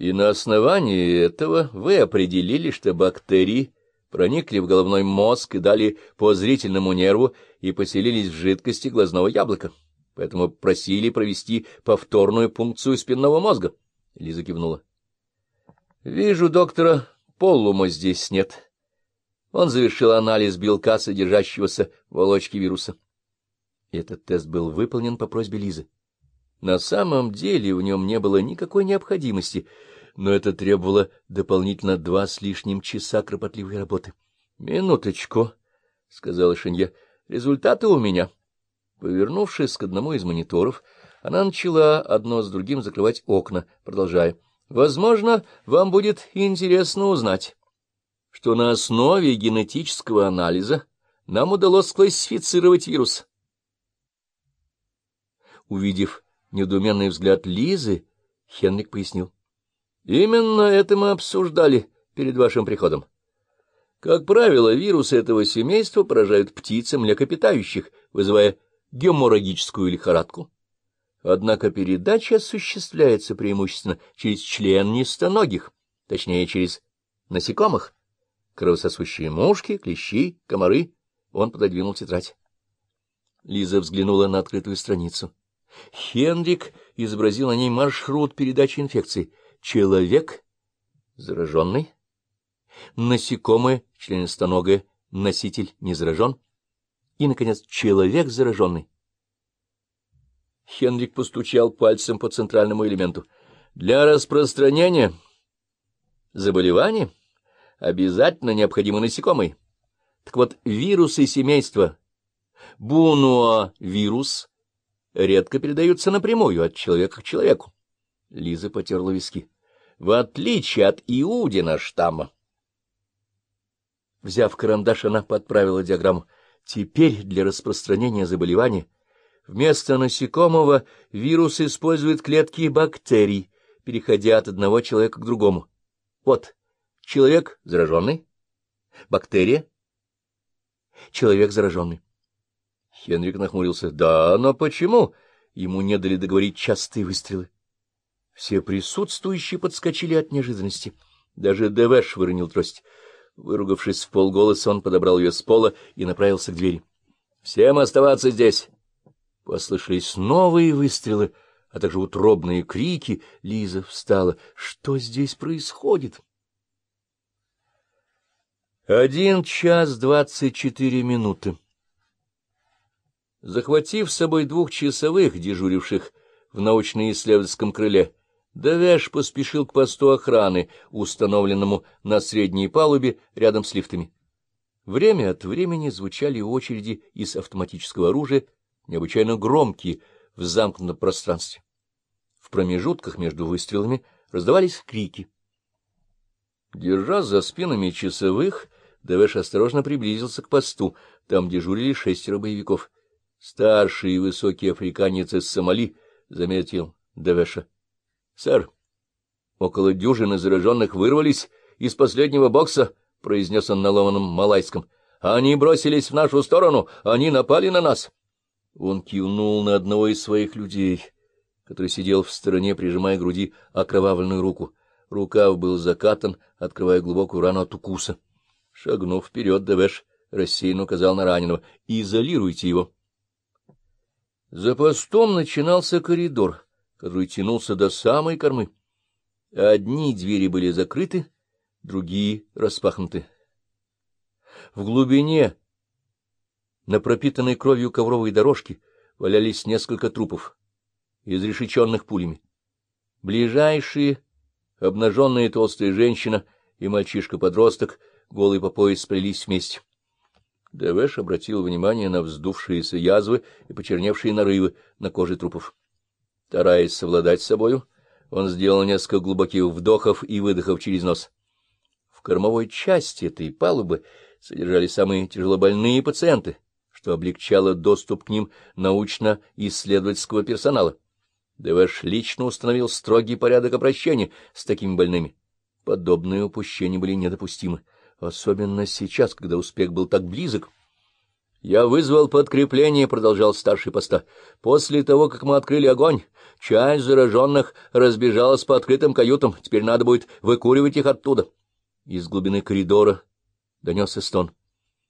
И на основании этого вы определили, что бактерии проникли в головной мозг и дали по зрительному нерву и поселились в жидкости глазного яблока. Поэтому просили провести повторную пункцию спинного мозга. Лиза кивнула. — Вижу, доктора Поллума здесь нет. Он завершил анализ белка, содержащегося в волочке вируса. Этот тест был выполнен по просьбе Лизы. На самом деле в нем не было никакой необходимости, но это требовало дополнительно два с лишним часа кропотливой работы. — Минуточку, — сказала Шинья, — результаты у меня. Повернувшись к одному из мониторов, она начала одно с другим закрывать окна, продолжая. — Возможно, вам будет интересно узнать, что на основе генетического анализа нам удалось классифицировать вирус. Увидев недоуменный взгляд Лизы, Хенрик пояснил. — Именно это мы обсуждали перед вашим приходом. Как правило, вирусы этого семейства поражают птиц и млекопитающих, вызывая геморрагическую лихорадку. Однако передача осуществляется преимущественно через член нестоногих, точнее, через насекомых, кровососущие мушки, клещи, комары. Он пододвинул тетрадь. Лиза взглянула на открытую страницу. Хенрик изобразил на ней маршрут передачи инфекции. Человек зараженный, насекомое, членистоногое, носитель не заражен, и, наконец, человек зараженный. Хенрик постучал пальцем по центральному элементу. Для распространения заболевания обязательно необходимы насекомые. Так вот, вирусы семейства Бунуа-вирус редко передаются напрямую от человека к человеку. Лиза потерла виски. В отличие от Иудина штамма. Взяв карандаш, она подправила диаграмму. Теперь для распространения заболевания вместо насекомого вирус использует клетки бактерий, переходя от одного человека к другому. Вот, человек зараженный, бактерия, человек зараженный. Хенрик нахмурился. — Да, но почему? Ему не дали договорить частые выстрелы. Все присутствующие подскочили от неожиданности. Даже Девеш выронил трость. Выругавшись в полголоса, он подобрал ее с пола и направился к двери. — Всем оставаться здесь! Послышались новые выстрелы, а также утробные крики. Лиза встала. — Что здесь происходит? Один час двадцать четыре минуты. Захватив с собой двух часовых, дежуривших в научно-исследовательском крыле, Давяш поспешил к посту охраны, установленному на средней палубе рядом с лифтами. Время от времени звучали очереди из автоматического оружия, необычайно громкие, в замкнутом пространстве. В промежутках между выстрелами раздавались крики. Держа за спинами часовых, Давеш осторожно приблизился к посту, там дежурили шестеро боевиков — Старший и высокий африканец из Сомали заметил Девеша. — Сэр, около дюжины зараженных вырвались из последнего бокса, — произнес он на ломаном малайском. — Они бросились в нашу сторону, они напали на нас. Он кивнул на одного из своих людей, который сидел в стороне, прижимая к груди окровавленную руку. Рукав был закатан, открывая глубокую рану от укуса. Шагнув вперед, Девеш рассеянно указал на раненого. — Изолируйте его. — за постом начинался коридор, который тянулся до самой кормы. Одни двери были закрыты, другие распахнуты. В глубине, на пропитанной кровью ковровой дорожке, валялись несколько трупов, изрешеченных пулями. Ближайшие, обнаженная толстая женщина и мальчишка-подросток, голый по пояс, сплелись вместе. Девеш обратил внимание на вздувшиеся язвы и почерневшие нарывы на коже трупов. Стараясь совладать с собою, он сделал несколько глубоких вдохов и выдохов через нос. В кормовой части этой палубы содержались самые тяжелобольные пациенты, что облегчало доступ к ним научно-исследовательского персонала. Девеш лично установил строгий порядок обращения с такими больными. Подобные упущения были недопустимы особенно сейчас, когда успех был так близок. — Я вызвал подкрепление, — продолжал старший поста. — После того, как мы открыли огонь, часть зараженных разбежалась по открытым каютам. Теперь надо будет выкуривать их оттуда. Из глубины коридора донесся стон.